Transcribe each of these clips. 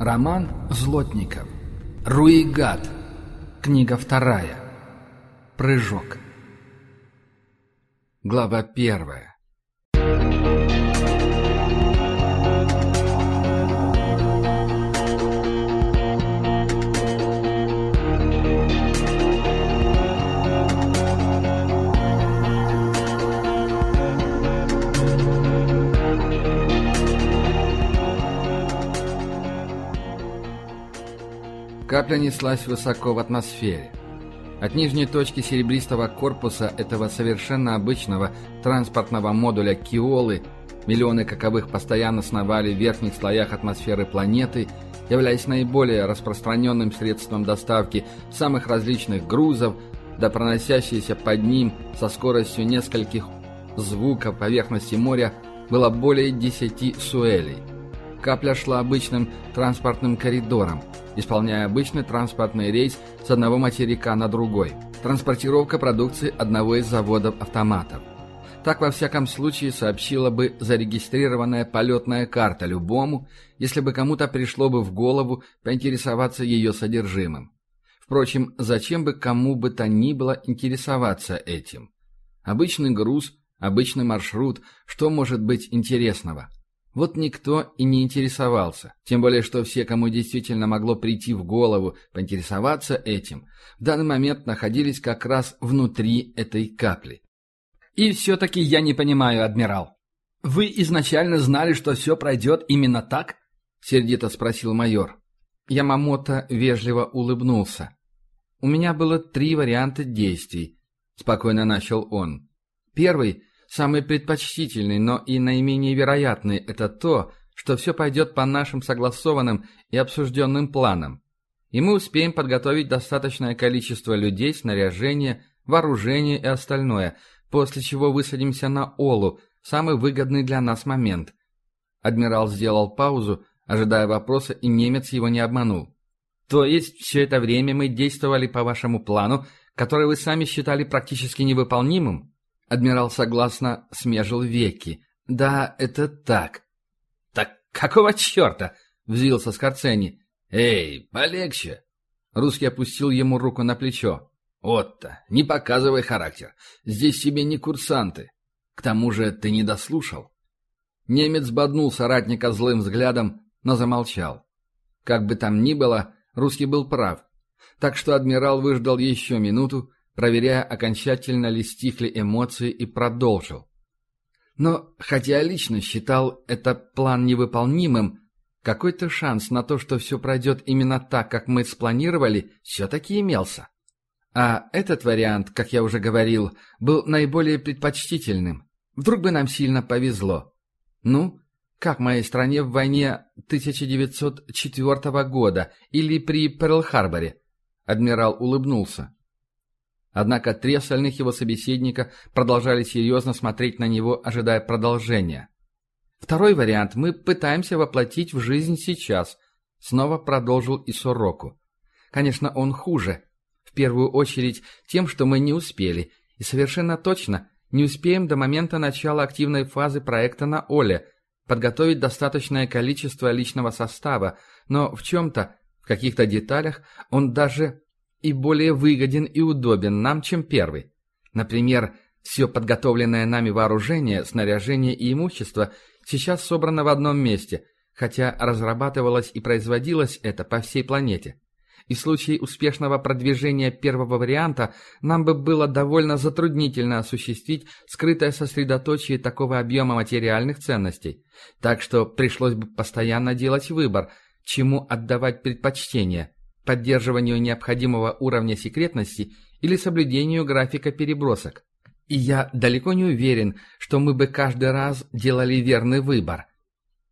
Роман Злотников. Руигат. Книга вторая. Прыжок. Глава первая. Капля неслась высоко в атмосфере. От нижней точки серебристого корпуса этого совершенно обычного транспортного модуля Киолы миллионы каковых постоянно сновали в верхних слоях атмосферы планеты, являясь наиболее распространенным средством доставки самых различных грузов, да проносящейся под ним со скоростью нескольких звуков поверхности моря было более 10 суэлей. Капля шла обычным транспортным коридором, исполняя обычный транспортный рейс с одного материка на другой. Транспортировка продукции одного из заводов автоматов. Так, во всяком случае, сообщила бы зарегистрированная полетная карта любому, если бы кому-то пришло бы в голову поинтересоваться ее содержимым. Впрочем, зачем бы кому бы то ни было интересоваться этим? Обычный груз, обычный маршрут, что может быть интересного? Вот никто и не интересовался. Тем более, что все, кому действительно могло прийти в голову поинтересоваться этим, в данный момент находились как раз внутри этой капли. «И все-таки я не понимаю, адмирал. Вы изначально знали, что все пройдет именно так?» — сердито спросил майор. Ямамото вежливо улыбнулся. «У меня было три варианта действий», — спокойно начал он. «Первый — Самый предпочтительный, но и наименее вероятный – это то, что все пойдет по нашим согласованным и обсужденным планам. И мы успеем подготовить достаточное количество людей, снаряжения, вооружения и остальное, после чего высадимся на Олу, самый выгодный для нас момент. Адмирал сделал паузу, ожидая вопроса, и немец его не обманул. То есть все это время мы действовали по вашему плану, который вы сами считали практически невыполнимым? Адмирал согласно смежил веки. «Да, это так». «Так какого черта?» — взвился Скорцени. «Эй, полегче!» Русский опустил ему руку на плечо. «Отто, не показывай характер. Здесь тебе не курсанты. К тому же ты не дослушал». Немец боднул соратника злым взглядом, но замолчал. Как бы там ни было, русский был прав. Так что адмирал выждал еще минуту, проверяя, окончательно ли стихли эмоции, и продолжил. Но, хотя я лично считал этот план невыполнимым, какой-то шанс на то, что все пройдет именно так, как мы спланировали, все-таки имелся. А этот вариант, как я уже говорил, был наиболее предпочтительным. Вдруг бы нам сильно повезло. Ну, как моей стране в войне 1904 года или при Перл-Харборе? Адмирал улыбнулся. Однако три остальных его собеседника продолжали серьезно смотреть на него, ожидая продолжения. Второй вариант мы пытаемся воплотить в жизнь сейчас, снова продолжил Исороку. Конечно, он хуже. В первую очередь тем, что мы не успели, и совершенно точно не успеем до момента начала активной фазы проекта на Оле, подготовить достаточное количество личного состава, но в чем-то, в каких-то деталях, он даже и более выгоден и удобен нам, чем первый. Например, все подготовленное нами вооружение, снаряжение и имущество сейчас собрано в одном месте, хотя разрабатывалось и производилось это по всей планете. И в случае успешного продвижения первого варианта нам бы было довольно затруднительно осуществить скрытое сосредоточие такого объема материальных ценностей. Так что пришлось бы постоянно делать выбор, чему отдавать предпочтение – поддерживанию необходимого уровня секретности или соблюдению графика перебросок. И я далеко не уверен, что мы бы каждый раз делали верный выбор.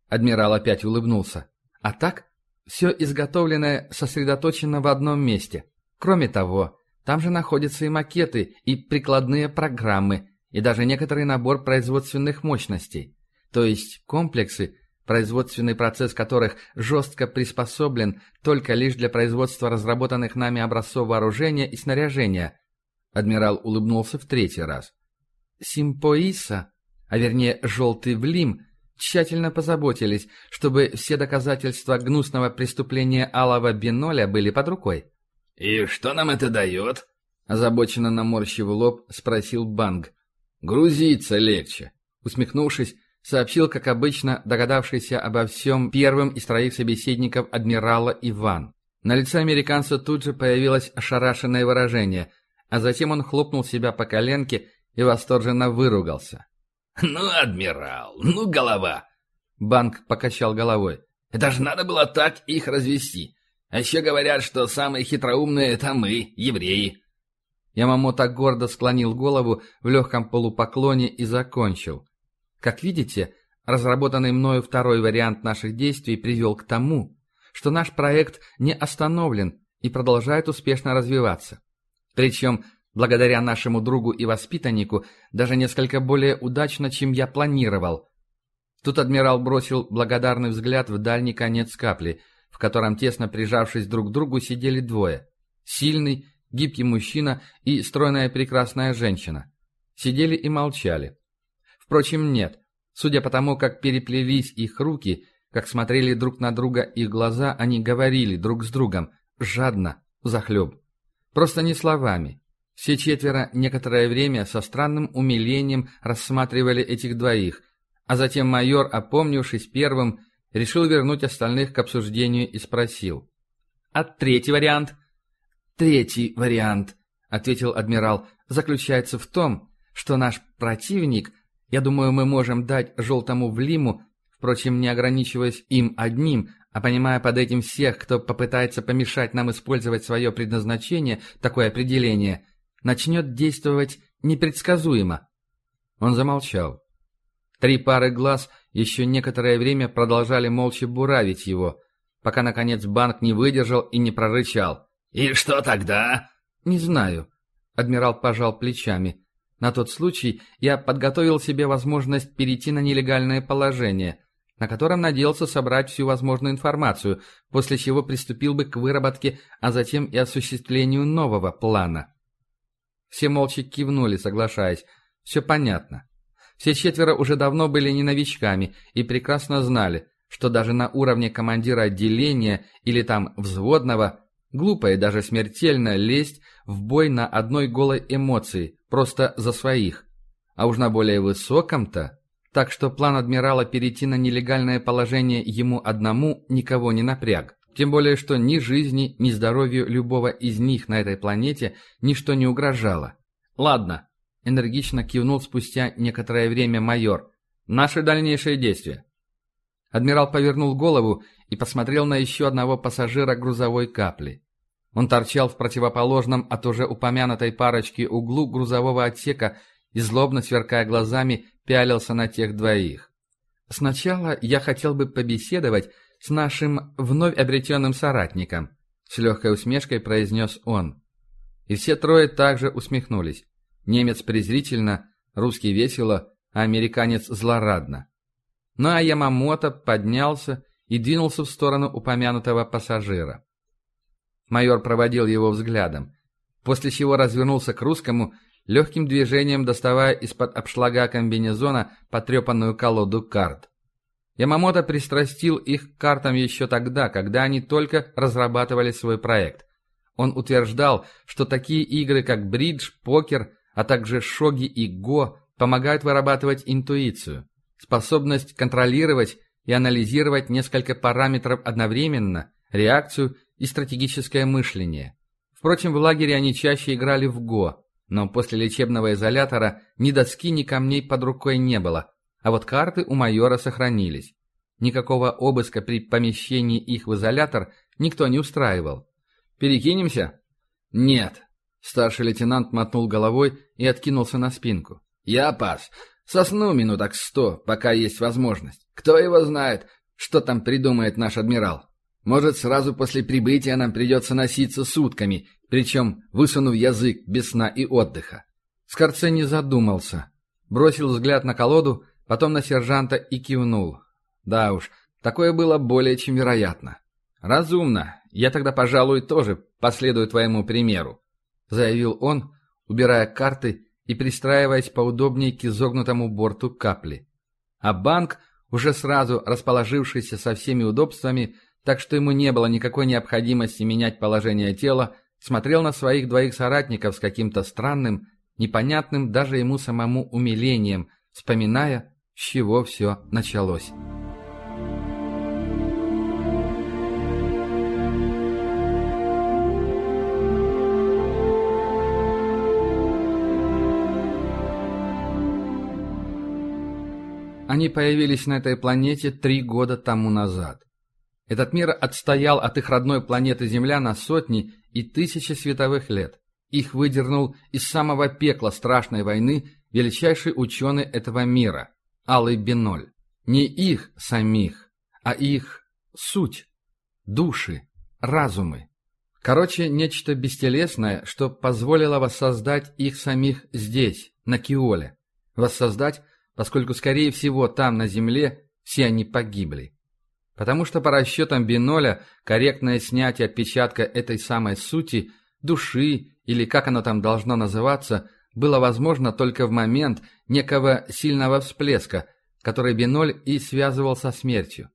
Адмирал опять улыбнулся. А так, все изготовленное сосредоточено в одном месте. Кроме того, там же находятся и макеты, и прикладные программы, и даже некоторый набор производственных мощностей. То есть комплексы, производственный процесс которых жестко приспособлен только лишь для производства разработанных нами образцов вооружения и снаряжения. Адмирал улыбнулся в третий раз. Симпоиса, а вернее желтый влим, тщательно позаботились, чтобы все доказательства гнусного преступления Алого Биноля были под рукой. «И что нам это дает?» Озабоченно наморщив лоб, спросил Банг. «Грузиться легче», — усмехнувшись, сообщил, как обычно, догадавшийся обо всем первым из троих собеседников адмирала Иван. На лице американца тут же появилось ошарашенное выражение, а затем он хлопнул себя по коленке и восторженно выругался. «Ну, адмирал, ну, голова!» Банк покачал головой. «Это же надо было так их развести. А еще говорят, что самые хитроумные — это мы, евреи». Ямамото гордо склонил голову в легком полупоклоне и закончил. Как видите, разработанный мною второй вариант наших действий привел к тому, что наш проект не остановлен и продолжает успешно развиваться. Причем, благодаря нашему другу и воспитаннику, даже несколько более удачно, чем я планировал. Тут адмирал бросил благодарный взгляд в дальний конец капли, в котором, тесно прижавшись друг к другу, сидели двое. Сильный, гибкий мужчина и стройная прекрасная женщина. Сидели и молчали. Впрочем, нет. Судя по тому, как переплелись их руки, как смотрели друг на друга их глаза, они говорили друг с другом, жадно, захлеб. Просто не словами. Все четверо некоторое время со странным умилением рассматривали этих двоих, а затем майор, опомнившись первым, решил вернуть остальных к обсуждению и спросил. «А третий вариант?» «Третий вариант», — ответил адмирал, — «заключается в том, что наш противник я думаю, мы можем дать желтому Влиму, впрочем, не ограничиваясь им одним, а понимая под этим всех, кто попытается помешать нам использовать свое предназначение, такое определение, начнет действовать непредсказуемо. Он замолчал. Три пары глаз еще некоторое время продолжали молча буравить его, пока, наконец, банк не выдержал и не прорычал. «И что тогда?» «Не знаю», — адмирал пожал плечами. На тот случай я подготовил себе возможность перейти на нелегальное положение, на котором надеялся собрать всю возможную информацию, после чего приступил бы к выработке, а затем и осуществлению нового плана. Все молча кивнули, соглашаясь. Все понятно. Все четверо уже давно были не новичками и прекрасно знали, что даже на уровне командира отделения или там взводного глупо и даже смертельно лезть в бой на одной голой эмоции, просто за своих. А уж на более высоком-то. Так что план адмирала перейти на нелегальное положение ему одному никого не напряг. Тем более, что ни жизни, ни здоровью любого из них на этой планете ничто не угрожало. «Ладно», — энергично кивнул спустя некоторое время майор. «Наши дальнейшие действия». Адмирал повернул голову и посмотрел на еще одного пассажира грузовой капли. Он торчал в противоположном от уже упомянутой парочки углу грузового отсека и, злобно сверкая глазами, пялился на тех двоих. «Сначала я хотел бы побеседовать с нашим вновь обретенным соратником», с легкой усмешкой произнес он. И все трое также усмехнулись. Немец презрительно, русский весело, а американец злорадно. Ну а Ямамото поднялся и двинулся в сторону упомянутого пассажира. Майор проводил его взглядом, после чего развернулся к русскому, легким движением доставая из-под обшлага комбинезона потрепанную колоду карт. Ямамото пристрастил их к картам еще тогда, когда они только разрабатывали свой проект. Он утверждал, что такие игры, как бридж, покер, а также шоги и го, помогают вырабатывать интуицию, способность контролировать и анализировать несколько параметров одновременно, реакцию и стратегическое мышление. Впрочем, в лагере они чаще играли в ГО, но после лечебного изолятора ни доски, ни камней под рукой не было, а вот карты у майора сохранились. Никакого обыска при помещении их в изолятор никто не устраивал. «Перекинемся?» «Нет», — старший лейтенант мотнул головой и откинулся на спинку. «Я пас. Сосну минуток сто, пока есть возможность. Кто его знает, что там придумает наш адмирал?» Может, сразу после прибытия нам придется носиться сутками, причем высунув язык без сна и отдыха. Скорце не задумался. Бросил взгляд на колоду, потом на сержанта и кивнул. Да уж, такое было более чем вероятно. «Разумно. Я тогда, пожалуй, тоже последую твоему примеру», — заявил он, убирая карты и пристраиваясь поудобнее к изогнутому борту капли. А банк уже сразу расположившийся со всеми удобствами, так что ему не было никакой необходимости менять положение тела, смотрел на своих двоих соратников с каким-то странным, непонятным даже ему самому умилением, вспоминая, с чего все началось. Они появились на этой планете три года тому назад. Этот мир отстоял от их родной планеты Земля на сотни и тысячи световых лет. Их выдернул из самого пекла страшной войны величайший ученый этого мира – Алый Биноль. Не их самих, а их суть, души, разумы. Короче, нечто бестелесное, что позволило воссоздать их самих здесь, на Киоле. Воссоздать поскольку, скорее всего, там, на Земле, все они погибли. Потому что по расчетам Биноля корректное снятие отпечатка этой самой сути, души, или как оно там должно называться, было возможно только в момент некого сильного всплеска, который Биноль и связывал со смертью.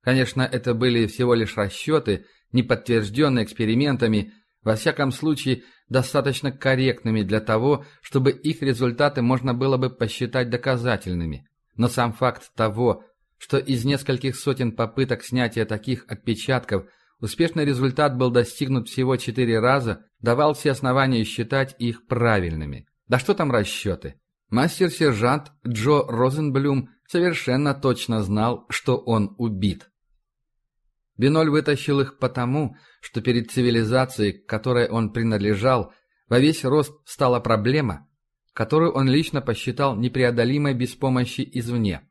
Конечно, это были всего лишь расчеты, не подтвержденные экспериментами, во всяком случае, достаточно корректными для того, чтобы их результаты можно было бы посчитать доказательными. Но сам факт того, что из нескольких сотен попыток снятия таких отпечатков успешный результат был достигнут всего четыре раза, давал все основания считать их правильными. Да что там расчеты? Мастер-сержант Джо Розенблюм совершенно точно знал, что он убит. Биноль вытащил их потому, что перед цивилизацией, к которой он принадлежал, во весь рост стала проблема, которую он лично посчитал непреодолимой без помощи извне.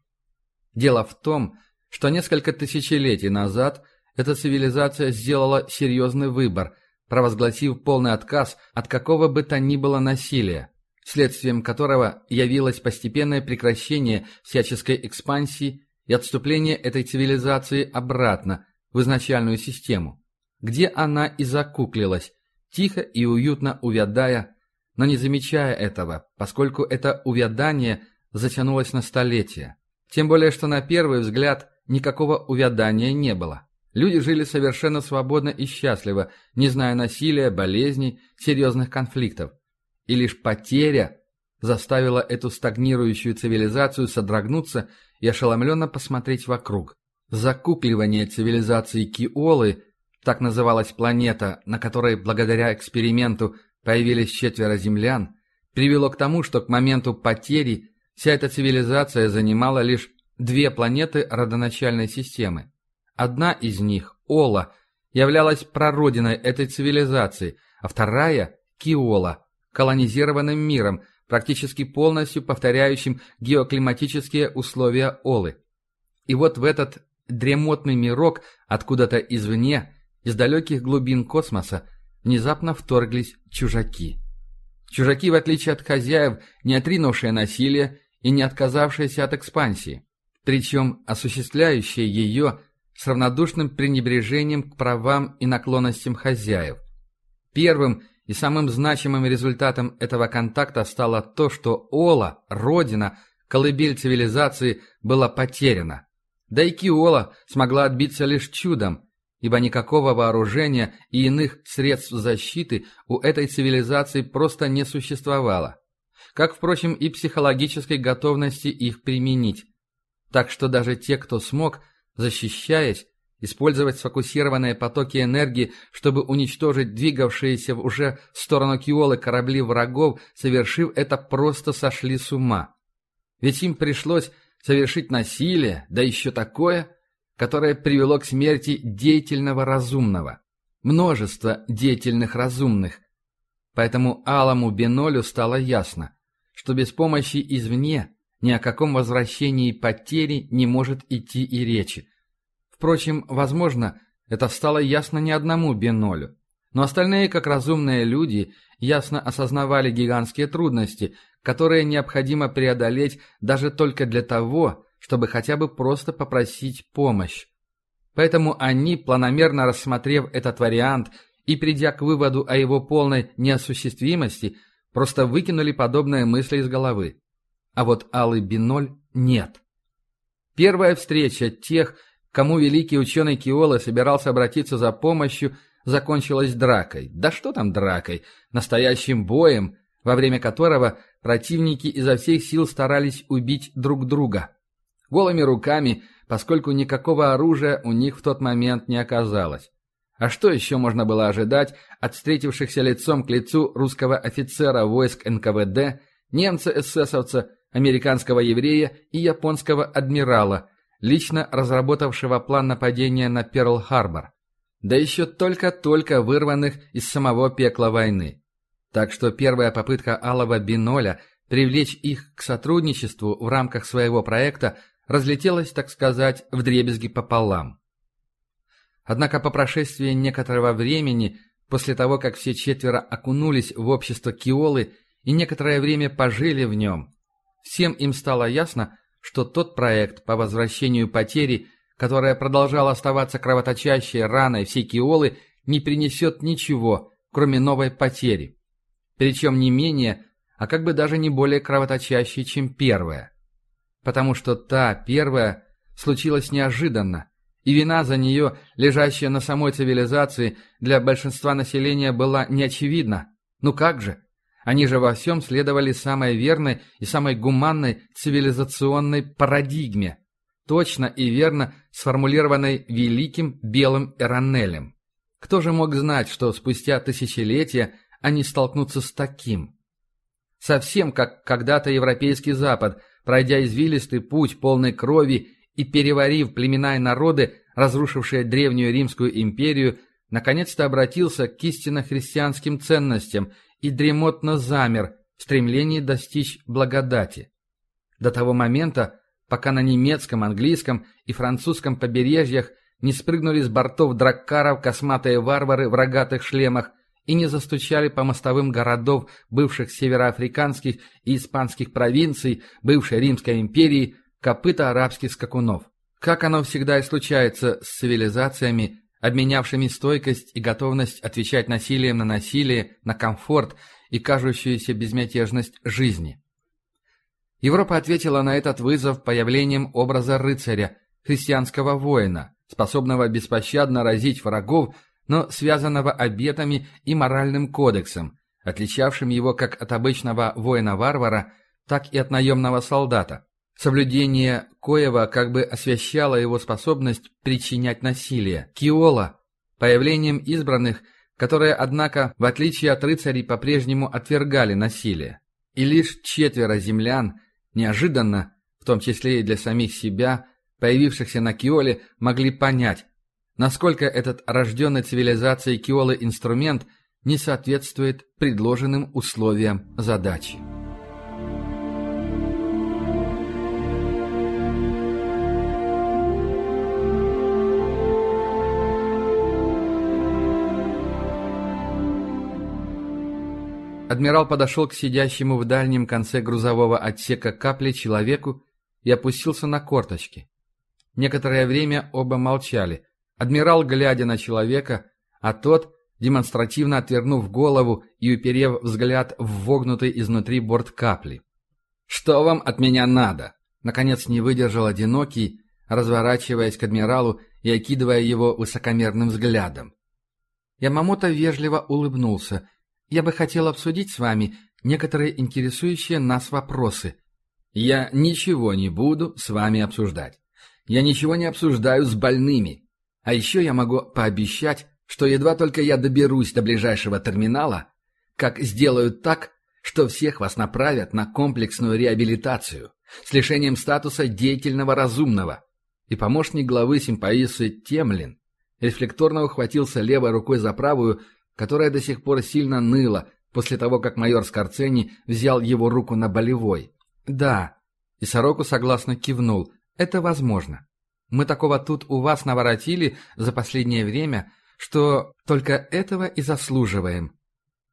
Дело в том, что несколько тысячелетий назад эта цивилизация сделала серьезный выбор, провозгласив полный отказ от какого бы то ни было насилия, следствием которого явилось постепенное прекращение всяческой экспансии и отступление этой цивилизации обратно в изначальную систему где она и закуклилась, тихо и уютно увядая, но не замечая этого, поскольку это увядание затянулось на столетия. Тем более, что на первый взгляд никакого увядания не было. Люди жили совершенно свободно и счастливо, не зная насилия, болезней, серьезных конфликтов. И лишь потеря заставила эту стагнирующую цивилизацию содрогнуться и ошеломленно посмотреть вокруг. Закукливание цивилизации Киолы так называлась планета, на которой благодаря эксперименту появились четверо землян, привело к тому, что к моменту потери вся эта цивилизация занимала лишь две планеты родоначальной системы. Одна из них, Ола, являлась прародиной этой цивилизации, а вторая, Киола, колонизированным миром, практически полностью повторяющим геоклиматические условия Олы. И вот в этот дремотный мирок откуда-то извне из далеких глубин космоса внезапно вторглись чужаки. Чужаки, в отличие от хозяев, не отринувшие насилие и не отказавшиеся от экспансии, причем осуществляющие ее с равнодушным пренебрежением к правам и наклонностям хозяев. Первым и самым значимым результатом этого контакта стало то, что Ола, родина, колыбель цивилизации, была потеряна. Да и Киола смогла отбиться лишь чудом, ибо никакого вооружения и иных средств защиты у этой цивилизации просто не существовало, как, впрочем, и психологической готовности их применить. Так что даже те, кто смог, защищаясь, использовать сфокусированные потоки энергии, чтобы уничтожить двигавшиеся уже в сторону Киолы корабли врагов, совершив это, просто сошли с ума. Ведь им пришлось совершить насилие, да еще такое – которое привело к смерти деятельного разумного. Множество деятельных разумных. Поэтому Аламу Бенолю стало ясно, что без помощи извне ни о каком возвращении потери не может идти и речи. Впрочем, возможно, это стало ясно не одному Бенолю. Но остальные, как разумные люди, ясно осознавали гигантские трудности, которые необходимо преодолеть даже только для того, чтобы хотя бы просто попросить помощь. Поэтому они, планомерно рассмотрев этот вариант и придя к выводу о его полной неосуществимости, просто выкинули подобные мысли из головы. А вот Алый Биноль нет. Первая встреча тех, кому великий ученый Киола собирался обратиться за помощью, закончилась дракой. Да что там дракой? Настоящим боем, во время которого противники изо всех сил старались убить друг друга. Голыми руками, поскольку никакого оружия у них в тот момент не оказалось. А что еще можно было ожидать от встретившихся лицом к лицу русского офицера войск НКВД, немца-эсэсовца, американского еврея и японского адмирала, лично разработавшего план нападения на Перл-Харбор? Да еще только-только вырванных из самого пекла войны. Так что первая попытка Алова Биноля привлечь их к сотрудничеству в рамках своего проекта разлетелась, так сказать, в дребезги пополам. Однако по прошествии некоторого времени, после того, как все четверо окунулись в общество Киолы и некоторое время пожили в нем, всем им стало ясно, что тот проект по возвращению потери, которая продолжала оставаться кровоточащей раной всей Киолы, не принесет ничего, кроме новой потери. Причем не менее, а как бы даже не более кровоточащей, чем первая. Потому что та, первая, случилась неожиданно, и вина за нее, лежащая на самой цивилизации, для большинства населения была неочевидна. Ну как же? Они же во всем следовали самой верной и самой гуманной цивилизационной парадигме, точно и верно сформулированной великим белым Эронелем. Кто же мог знать, что спустя тысячелетия они столкнутся с таким? Совсем как когда-то Европейский Запад, пройдя извилистый путь полной крови и переварив племена и народы, разрушившие древнюю Римскую империю, наконец-то обратился к истинно христианским ценностям и дремотно замер в стремлении достичь благодати. До того момента, пока на немецком, английском и французском побережьях не спрыгнули с бортов драккаров косматые варвары в рогатых шлемах и не застучали по мостовым городов бывших североафриканских и испанских провинций бывшей Римской империи копыта арабских скакунов. Как оно всегда и случается с цивилизациями, обменявшими стойкость и готовность отвечать насилием на насилие, на комфорт и кажущуюся безмятежность жизни. Европа ответила на этот вызов появлением образа рыцаря, христианского воина, способного беспощадно разить врагов, но связанного обетами и моральным кодексом, отличавшим его как от обычного воина-варвара, так и от наемного солдата. Соблюдение коего как бы освещало его способность причинять насилие. Киола, появлением избранных, которые, однако, в отличие от рыцарей, по-прежнему отвергали насилие. И лишь четверо землян, неожиданно, в том числе и для самих себя, появившихся на Киоле, могли понять, насколько этот рожденный цивилизацией Киолы инструмент не соответствует предложенным условиям задачи. Адмирал подошел к сидящему в дальнем конце грузового отсека капли человеку и опустился на корточки. Некоторое время оба молчали. Адмирал, глядя на человека, а тот, демонстративно отвернув голову и уперев взгляд в вогнутый изнутри борт капли. «Что вам от меня надо?» Наконец не выдержал одинокий, разворачиваясь к адмиралу и окидывая его высокомерным взглядом. Ямамото вежливо улыбнулся – я бы хотел обсудить с вами некоторые интересующие нас вопросы. Я ничего не буду с вами обсуждать. Я ничего не обсуждаю с больными. А еще я могу пообещать, что едва только я доберусь до ближайшего терминала, как сделают так, что всех вас направят на комплексную реабилитацию с лишением статуса деятельного разумного. И помощник главы симпаисы Темлин рефлекторно ухватился левой рукой за правую, которая до сих пор сильно ныла после того, как майор Скорцени взял его руку на болевой. «Да», и Сороку согласно кивнул, «это возможно. Мы такого тут у вас наворотили за последнее время, что только этого и заслуживаем».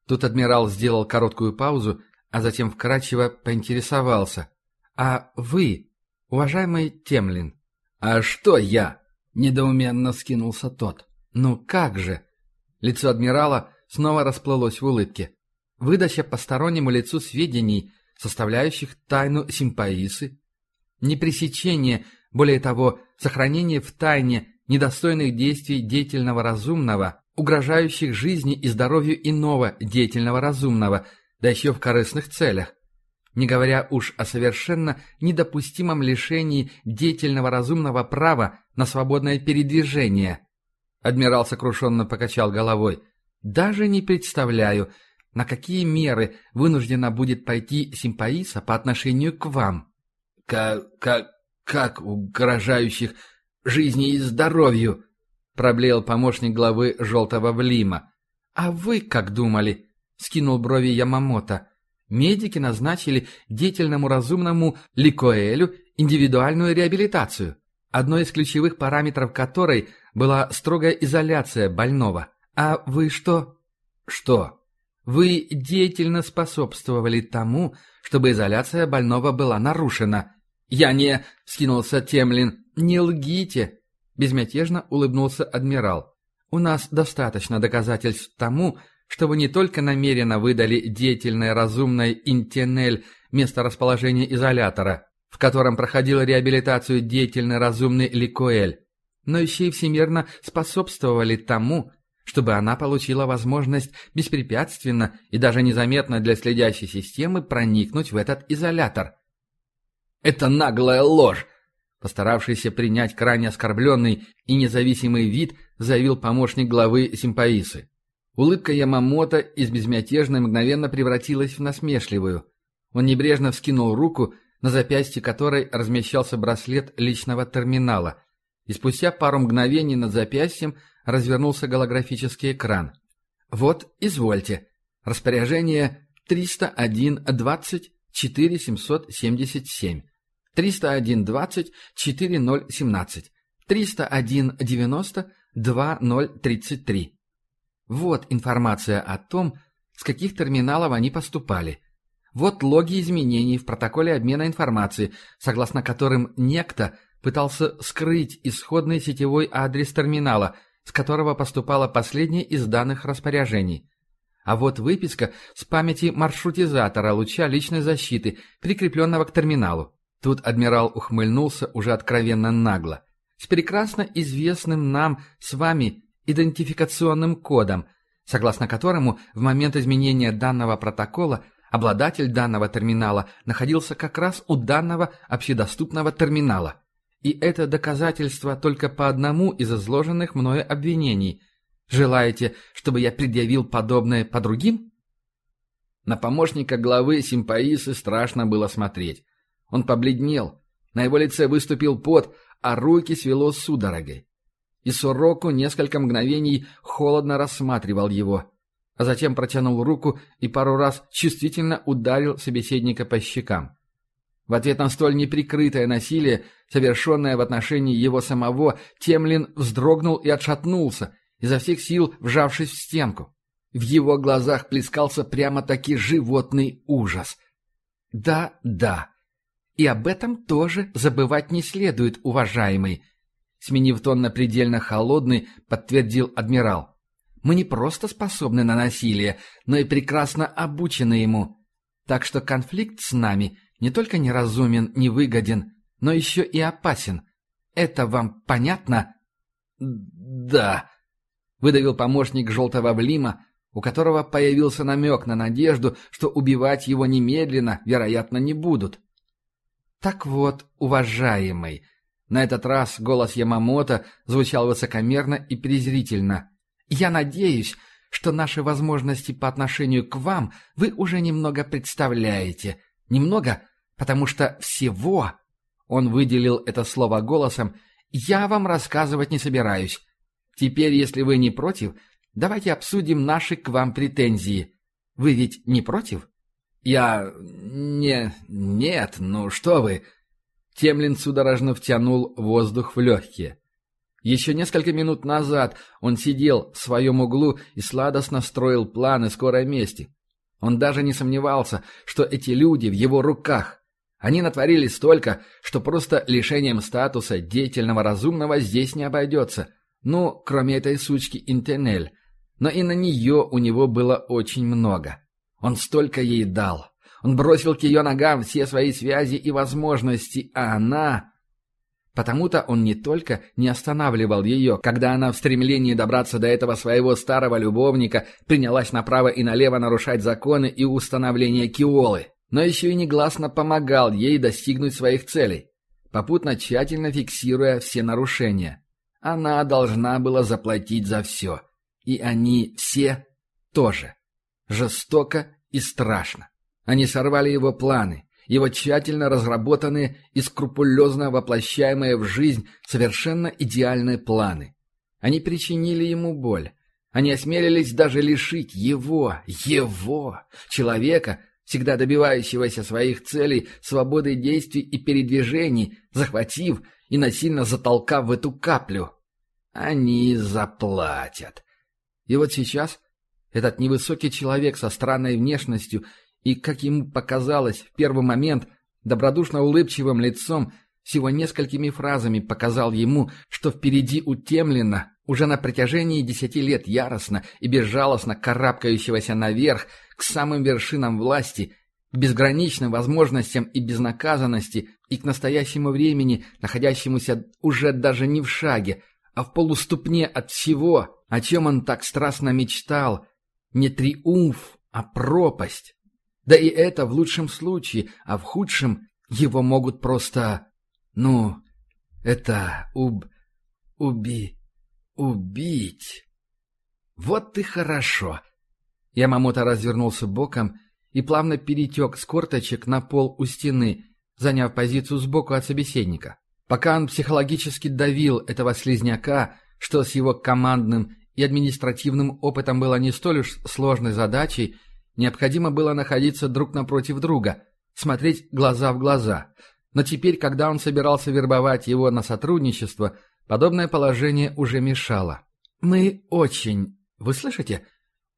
Тут адмирал сделал короткую паузу, а затем вкратчиво поинтересовался. «А вы, уважаемый Темлин?» «А что я?» — недоуменно скинулся тот. «Ну как же?» Лицо адмирала снова расплылось в улыбке. Выдача постороннему лицу сведений, составляющих тайну симпаисы, непресечение Более того, сохранение в тайне недостойных действий деятельного разумного, угрожающих жизни и здоровью иного деятельного разумного, да еще в корыстных целях. Не говоря уж о совершенно недопустимом лишении деятельного разумного права на свободное передвижение. Адмирал сокрушенно покачал головой. «Даже не представляю, на какие меры вынуждена будет пойти Симпаиса по отношению к вам». «Как... как... как угрожающих жизни и здоровью?» — проблеял помощник главы «Желтого Влима». «А вы как думали?» — скинул брови Ямамото. «Медики назначили деятельному разумному Ликоэлю индивидуальную реабилитацию, одной из ключевых параметров которой была строгая изоляция больного. А вы что?» «Что?» «Вы деятельно способствовали тому, чтобы изоляция больного была нарушена». «Я не...» — скинулся Темлин. «Не лгите!» — безмятежно улыбнулся адмирал. «У нас достаточно доказательств тому, что вы не только намеренно выдали деятельное разумное Интенель место расположения изолятора, в котором проходила реабилитацию деятельный разумный Ликоэль, но еще и всемирно способствовали тому, чтобы она получила возможность беспрепятственно и даже незаметно для следящей системы проникнуть в этот изолятор. «Это наглая ложь!» Постаравшийся принять крайне оскорбленный и независимый вид, заявил помощник главы Симпаисы. Улыбка Ямамото из безмятежной мгновенно превратилась в насмешливую. Он небрежно вскинул руку, на запястье которой размещался браслет личного терминала, и спустя пару мгновений над запястьем развернулся голографический экран. «Вот, извольте. Распоряжение 301-20-4777. 301-20-4017, 301-90-2033. Вот информация о том, с каких терминалов они поступали. Вот логи изменений в протоколе обмена информации, согласно которым некто пытался скрыть исходный сетевой адрес терминала, с которого поступало последнее из данных распоряжений. А вот выписка с памяти маршрутизатора луча личной защиты, прикрепленного к терминалу. Тут адмирал ухмыльнулся уже откровенно нагло. С прекрасно известным нам с вами идентификационным кодом, согласно которому в момент изменения данного протокола обладатель данного терминала находился как раз у данного общедоступного терминала. И это доказательство только по одному из изложенных мною обвинений. Желаете, чтобы я предъявил подобное по другим? На помощника главы Симпаисы страшно было смотреть. Он побледнел, на его лице выступил пот, а руки свело судорогой. И Сороку несколько мгновений холодно рассматривал его, а затем протянул руку и пару раз чувствительно ударил собеседника по щекам. В ответ на столь неприкрытое насилие, совершенное в отношении его самого, Темлин вздрогнул и отшатнулся, изо всех сил вжавшись в стенку. В его глазах плескался прямо-таки животный ужас. «Да, да, и об этом тоже забывать не следует, уважаемый. Сменив тон на предельно холодный, подтвердил адмирал. Мы не просто способны на насилие, но и прекрасно обучены ему. Так что конфликт с нами не только неразумен, невыгоден, но еще и опасен. Это вам понятно? Да, выдавил помощник желтого Влима, у которого появился намек на надежду, что убивать его немедленно, вероятно, не будут. «Так вот, уважаемый...» На этот раз голос Ямамото звучал высокомерно и презрительно. «Я надеюсь, что наши возможности по отношению к вам вы уже немного представляете. Немного, потому что всего...» Он выделил это слово голосом. «Я вам рассказывать не собираюсь. Теперь, если вы не против, давайте обсудим наши к вам претензии. Вы ведь не против?» «Я... не... нет, ну что вы...» Темлин судорожно втянул воздух в легкие. Еще несколько минут назад он сидел в своем углу и сладостно строил планы скорой мести. Он даже не сомневался, что эти люди в его руках. Они натворили столько, что просто лишением статуса деятельного разумного здесь не обойдется. Ну, кроме этой сучки Интенель. Но и на нее у него было очень много. Он столько ей дал. Он бросил к ее ногам все свои связи и возможности, а она... Потому-то он не только не останавливал ее, когда она в стремлении добраться до этого своего старого любовника принялась направо и налево нарушать законы и установления Киолы, но еще и негласно помогал ей достигнуть своих целей, попутно тщательно фиксируя все нарушения. Она должна была заплатить за все. И они все тоже. Жестоко и страшно. Они сорвали его планы, его тщательно разработанные и скрупулезно воплощаемые в жизнь совершенно идеальные планы. Они причинили ему боль. Они осмелились даже лишить его, его, человека, всегда добивающегося своих целей, свободы действий и передвижений, захватив и насильно затолкав в эту каплю. Они заплатят. И вот сейчас этот невысокий человек со странной внешностью и, как ему показалось, в первый момент добродушно улыбчивым лицом, всего несколькими фразами показал ему, что впереди у уже на протяжении десяти лет яростно и безжалостно карабкающегося наверх к самым вершинам власти, к безграничным возможностям и безнаказанности и к настоящему времени, находящемуся уже даже не в шаге, а в полуступне от всего, о чем он так страстно мечтал, не триумф, а пропасть. Да и это в лучшем случае, а в худшем его могут просто... Ну, это уб... уби... убить. Вот и хорошо. Ямамото развернулся боком и плавно перетек с корточек на пол у стены, заняв позицию сбоку от собеседника. Пока он психологически давил этого слизняка, что с его командным и административным опытом было не столь уж сложной задачей, необходимо было находиться друг напротив друга, смотреть глаза в глаза. Но теперь, когда он собирался вербовать его на сотрудничество, подобное положение уже мешало. «Мы очень... Вы слышите?»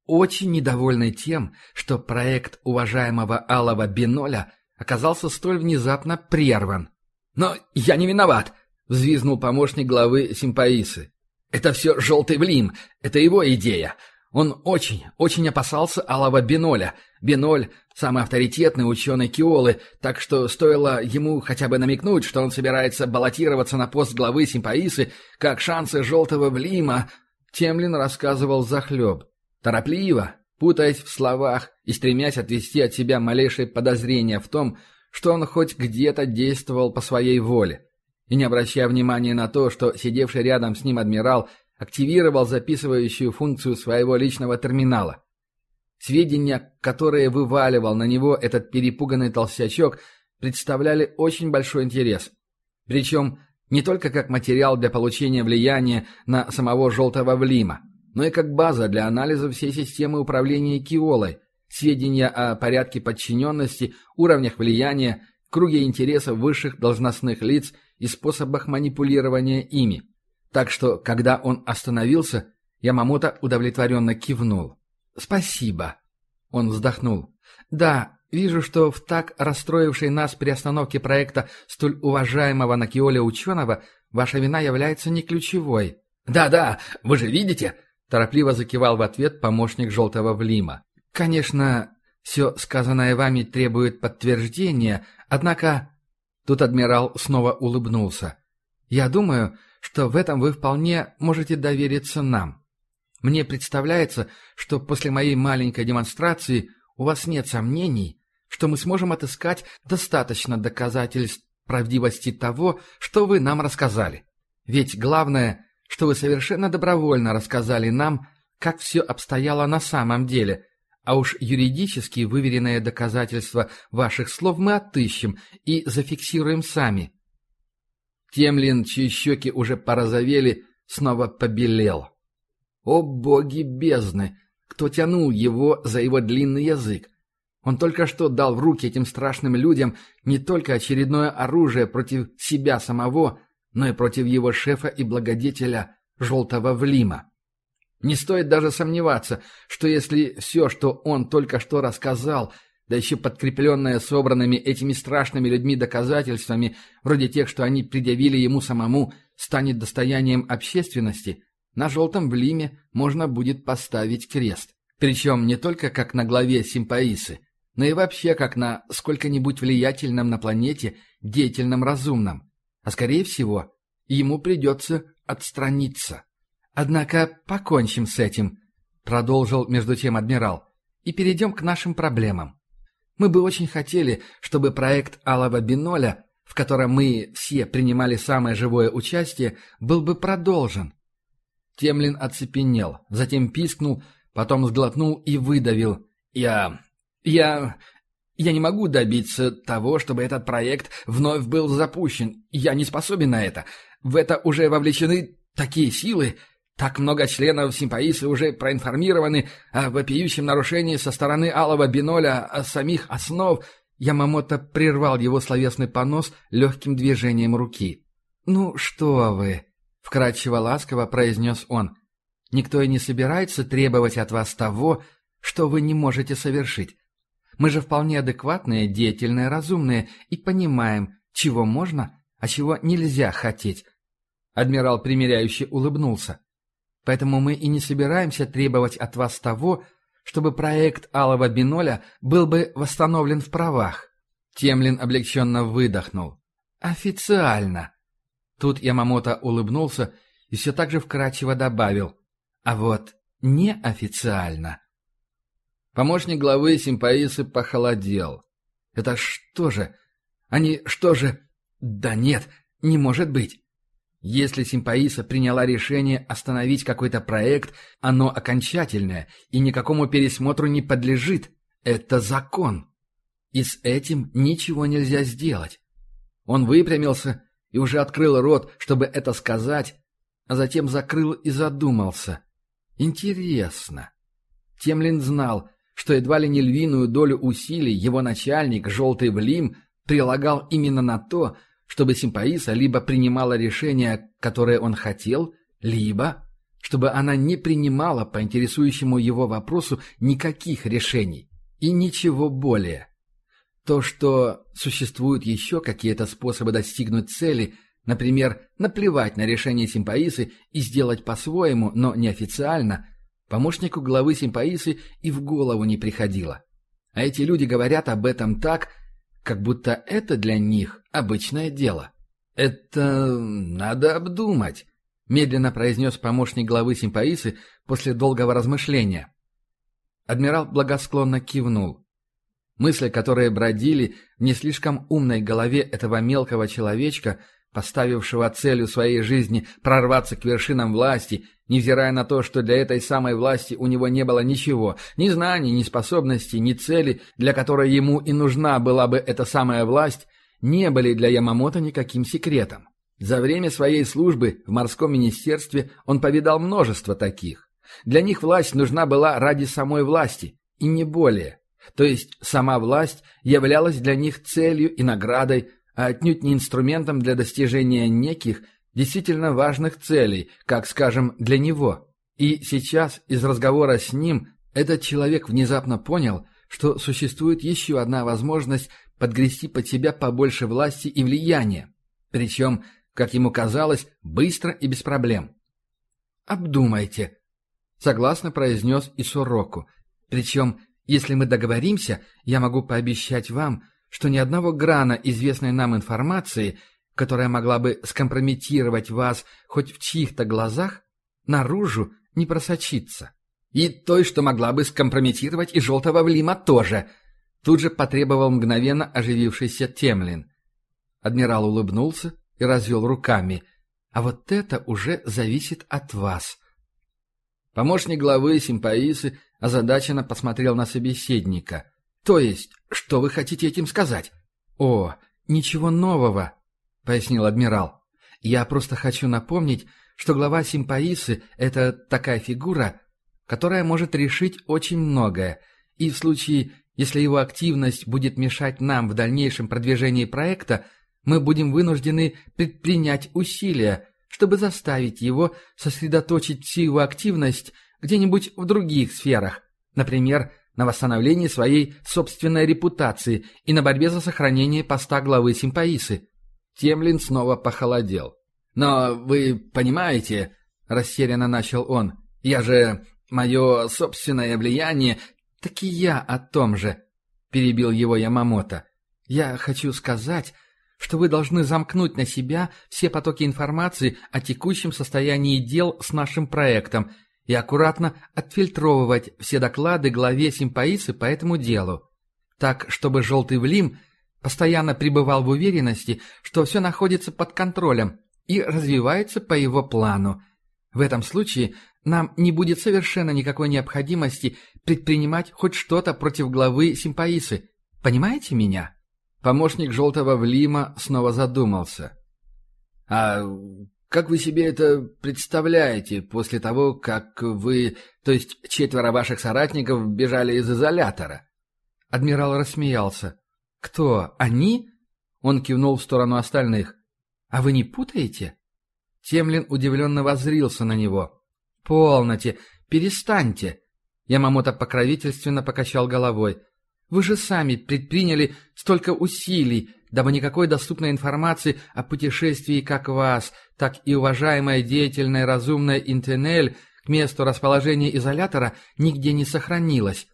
очень недовольны тем, что проект уважаемого Алова Биноля оказался столь внезапно прерван. «Но я не виноват!» — взвизнул помощник главы Симпаисы. Это все желтый Влим, это его идея. Он очень, очень опасался Алава Биноля. Биноль – самый авторитетный ученый Киолы, так что стоило ему хотя бы намекнуть, что он собирается баллотироваться на пост главы Симпаисы, как шансы желтого Влима. Темлин рассказывал захлеб. Торопливо, путаясь в словах и стремясь отвести от себя малейшее подозрение в том, что он хоть где-то действовал по своей воле и не обращая внимания на то, что сидевший рядом с ним адмирал активировал записывающую функцию своего личного терминала. Сведения, которые вываливал на него этот перепуганный толстячок, представляли очень большой интерес. Причем не только как материал для получения влияния на самого Желтого Влима, но и как база для анализа всей системы управления Киолой, сведения о порядке подчиненности, уровнях влияния, круге интересов высших должностных лиц – и способах манипулирования ими. Так что, когда он остановился, Ямамото удовлетворенно кивнул. «Спасибо». Он вздохнул. «Да, вижу, что в так расстроившей нас при остановке проекта столь уважаемого на Киоле ученого ваша вина является не ключевой». «Да-да, вы же видите?» Торопливо закивал в ответ помощник Желтого Влима. «Конечно, все сказанное вами требует подтверждения, однако Тут адмирал снова улыбнулся. «Я думаю, что в этом вы вполне можете довериться нам. Мне представляется, что после моей маленькой демонстрации у вас нет сомнений, что мы сможем отыскать достаточно доказательств правдивости того, что вы нам рассказали. Ведь главное, что вы совершенно добровольно рассказали нам, как все обстояло на самом деле, а уж юридически выверенное доказательство ваших слов мы отыщем и зафиксируем сами. Темлин, чьи щеки уже порозовели, снова побелел. О боги бездны! Кто тянул его за его длинный язык? Он только что дал в руки этим страшным людям не только очередное оружие против себя самого, но и против его шефа и благодетеля Желтого Влима. Не стоит даже сомневаться, что если все, что он только что рассказал, да еще подкрепленное собранными этими страшными людьми доказательствами, вроде тех, что они предъявили ему самому, станет достоянием общественности, на желтом блиме можно будет поставить крест. Причем не только как на главе симпаисы, но и вообще как на сколько-нибудь влиятельном на планете деятельном разумном. а скорее всего, ему придется отстраниться. Однако покончим с этим, продолжил между тем адмирал, и перейдем к нашим проблемам. Мы бы очень хотели, чтобы проект Алого Биноля, в котором мы все принимали самое живое участие, был бы продолжен. Темлин оцепенел, затем пискнул, потом сглотнул и выдавил. «Я... я... я не могу добиться того, чтобы этот проект вновь был запущен. Я не способен на это. В это уже вовлечены такие силы, так много членов симпаисы уже проинформированы о вопиющем нарушении со стороны Алого Биноля о самих основ. Ямамото прервал его словесный понос легким движением руки. «Ну что вы!» — вкратчиво ласково произнес он. «Никто и не собирается требовать от вас того, что вы не можете совершить. Мы же вполне адекватные, деятельные, разумные и понимаем, чего можно, а чего нельзя хотеть». Адмирал примиряюще улыбнулся. Поэтому мы и не собираемся требовать от вас того, чтобы проект Алого Биноля был бы восстановлен в правах. Темлин облегченно выдохнул. Официально. Тут Ямамото улыбнулся и все так же вкрадчиво добавил. А вот неофициально. Помощник главы симпаисы похолодел. Это что же? Они что же? Да нет, не может быть. Если Симпаиса приняла решение остановить какой-то проект, оно окончательное и никакому пересмотру не подлежит. Это закон. И с этим ничего нельзя сделать. Он выпрямился и уже открыл рот, чтобы это сказать, а затем закрыл и задумался. Интересно. Темлин знал, что едва ли не львиную долю усилий его начальник, Желтый Влим, прилагал именно на то, чтобы Симпаиса либо принимала решение, которое он хотел, либо чтобы она не принимала по интересующему его вопросу никаких решений и ничего более. То, что существуют еще какие-то способы достигнуть цели, например, наплевать на решение Симпаисы и сделать по-своему, но неофициально, помощнику главы Симпаисы и в голову не приходило. А эти люди говорят об этом так, как будто это для них обычное дело. «Это надо обдумать», — медленно произнес помощник главы Симпаисы после долгого размышления. Адмирал благосклонно кивнул. Мысли, которые бродили в не слишком умной голове этого мелкого человечка, поставившего целью своей жизни прорваться к вершинам власти, невзирая на то, что для этой самой власти у него не было ничего, ни знаний, ни способностей, ни цели, для которой ему и нужна была бы эта самая власть, не были для Ямамото никаким секретом. За время своей службы в морском министерстве он повидал множество таких. Для них власть нужна была ради самой власти, и не более. То есть сама власть являлась для них целью и наградой, а отнюдь не инструментом для достижения неких, действительно важных целей, как, скажем, для него. И сейчас из разговора с ним этот человек внезапно понял, что существует еще одна возможность подгрести под себя побольше власти и влияния. Причем, как ему казалось, быстро и без проблем. «Обдумайте», — согласно произнес Исуроку. «Причем, если мы договоримся, я могу пообещать вам, что ни одного грана известной нам информации, которая могла бы скомпрометировать вас хоть в чьих-то глазах, наружу не просочится. И той, что могла бы скомпрометировать и желтого Влима тоже, тут же потребовал мгновенно оживившийся Темлин. Адмирал улыбнулся и развел руками. А вот это уже зависит от вас. Помощник главы Симпаисы озадаченно посмотрел на собеседника. «То есть, что вы хотите этим сказать?» «О, ничего нового», — пояснил адмирал. «Я просто хочу напомнить, что глава Симпаисы — это такая фигура, которая может решить очень многое, и в случае, если его активность будет мешать нам в дальнейшем продвижении проекта, мы будем вынуждены предпринять усилия, чтобы заставить его сосредоточить всю его активность где-нибудь в других сферах, например, на восстановлении своей собственной репутации и на борьбе за сохранение поста главы Симпаисы. Темлин снова похолодел. «Но вы понимаете...» — растерянно начал он. «Я же... Мое собственное влияние... Так и я о том же...» — перебил его Ямамото. «Я хочу сказать, что вы должны замкнуть на себя все потоки информации о текущем состоянии дел с нашим проектом и аккуратно отфильтровывать все доклады главе Симпаисы по этому делу. Так, чтобы «желтый Влим» постоянно пребывал в уверенности, что все находится под контролем и развивается по его плану. В этом случае нам не будет совершенно никакой необходимости предпринимать хоть что-то против главы Симпаисы. Понимаете меня?» Помощник Желтого Влима снова задумался. «А как вы себе это представляете после того, как вы, то есть четверо ваших соратников, бежали из изолятора?» Адмирал рассмеялся. «Кто? Они?» Он кивнул в сторону остальных. «А вы не путаете?» Темлин удивленно воззрился на него. «Полноте! Перестаньте!» Ямамото покровительственно покачал головой. «Вы же сами предприняли столько усилий, дабы никакой доступной информации о путешествии как вас, так и уважаемая деятельная разумная Интенель к месту расположения изолятора нигде не сохранилась.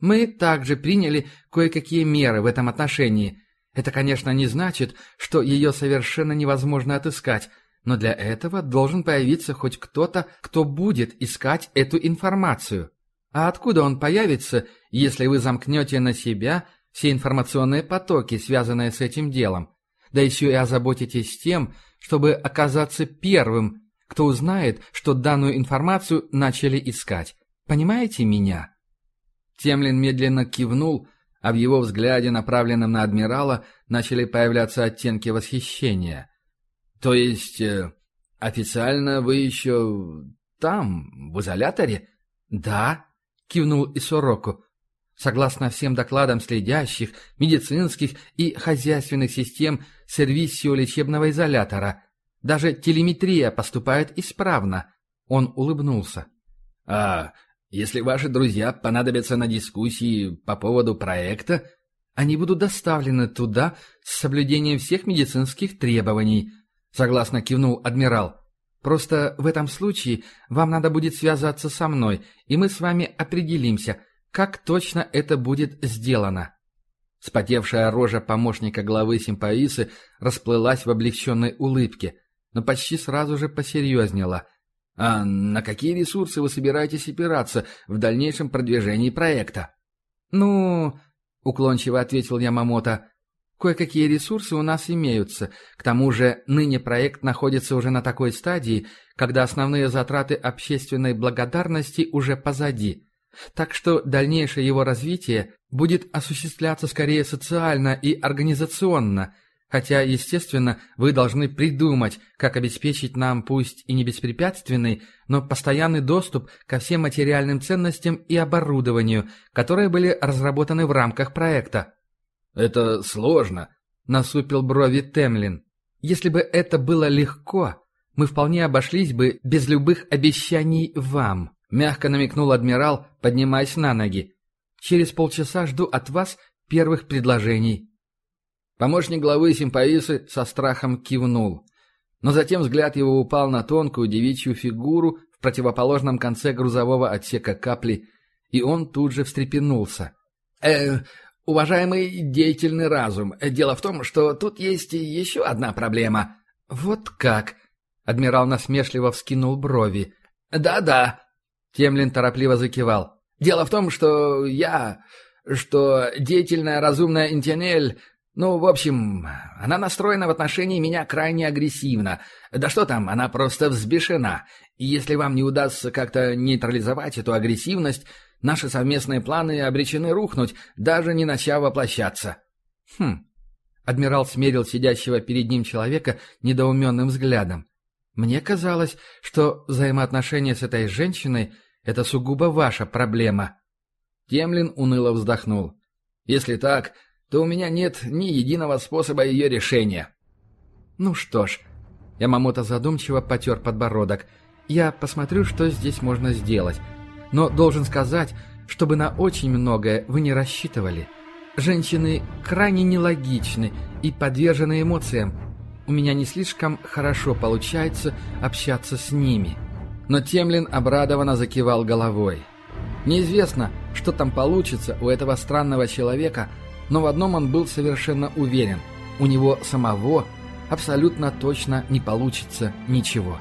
Мы также приняли кое-какие меры в этом отношении. Это, конечно, не значит, что ее совершенно невозможно отыскать, но для этого должен появиться хоть кто-то, кто будет искать эту информацию. А откуда он появится, если вы замкнете на себя все информационные потоки, связанные с этим делом? Да еще и озаботитесь тем, чтобы оказаться первым, кто узнает, что данную информацию начали искать. Понимаете меня? Темлин медленно кивнул, а в его взгляде, направленном на адмирала, начали появляться оттенки восхищения. «То есть, э, официально вы еще там, в изоляторе?» «Да», — кивнул Исороку. «Согласно всем докладам следящих, медицинских и хозяйственных систем сервисио лечебного изолятора, даже телеметрия поступает исправно». Он улыбнулся. «А если ваши друзья понадобятся на дискуссии по поводу проекта, они будут доставлены туда с соблюдением всех медицинских требований», — согласно кивнул адмирал. «Просто в этом случае вам надо будет связаться со мной, и мы с вами определимся, как точно это будет сделано». Спотевшая рожа помощника главы симпаисы расплылась в облегченной улыбке, но почти сразу же посерьезнела. «А на какие ресурсы вы собираетесь опираться в дальнейшем продвижении проекта?» «Ну...» — уклончиво ответил Ямамото. Кое-какие ресурсы у нас имеются. К тому же ныне проект находится уже на такой стадии, когда основные затраты общественной благодарности уже позади. Так что дальнейшее его развитие будет осуществляться скорее социально и организационно, хотя, естественно, вы должны придумать, как обеспечить нам пусть и не беспрепятственный, но постоянный доступ ко всем материальным ценностям и оборудованию, которые были разработаны в рамках проекта. «Это сложно», — насупил брови Темлин. «Если бы это было легко, мы вполне обошлись бы без любых обещаний вам», — мягко намекнул адмирал, поднимаясь на ноги. «Через полчаса жду от вас первых предложений». Помощник главы симпаисы со страхом кивнул. Но затем взгляд его упал на тонкую девичью фигуру в противоположном конце грузового отсека капли, и он тут же встрепенулся. «Э, «Уважаемый деятельный разум, дело в том, что тут есть еще одна проблема». «Вот как?» — адмирал насмешливо вскинул брови. «Да-да», — Темлин торопливо закивал. «Дело в том, что я... что деятельная разумная Интенель... Ну, в общем, она настроена в отношении меня крайне агрессивно. Да что там, она просто взбешена. И если вам не удастся как-то нейтрализовать эту агрессивность, Наши совместные планы обречены рухнуть, даже не начав воплощаться. Хм. Адмирал смерил сидящего перед ним человека недоуменным взглядом. Мне казалось, что взаимоотношения с этой женщиной — это сугубо ваша проблема. Темлин уныло вздохнул. Если так, то у меня нет ни единого способа ее решения. Ну что ж, Ямамото задумчиво потер подбородок. Я посмотрю, что здесь можно сделать. Но должен сказать, чтобы на очень многое вы не рассчитывали. Женщины крайне нелогичны и подвержены эмоциям. У меня не слишком хорошо получается общаться с ними. Но Темлин обрадованно закивал головой. Неизвестно, что там получится у этого странного человека, но в одном он был совершенно уверен. у него самого абсолютно точно не получится ничего.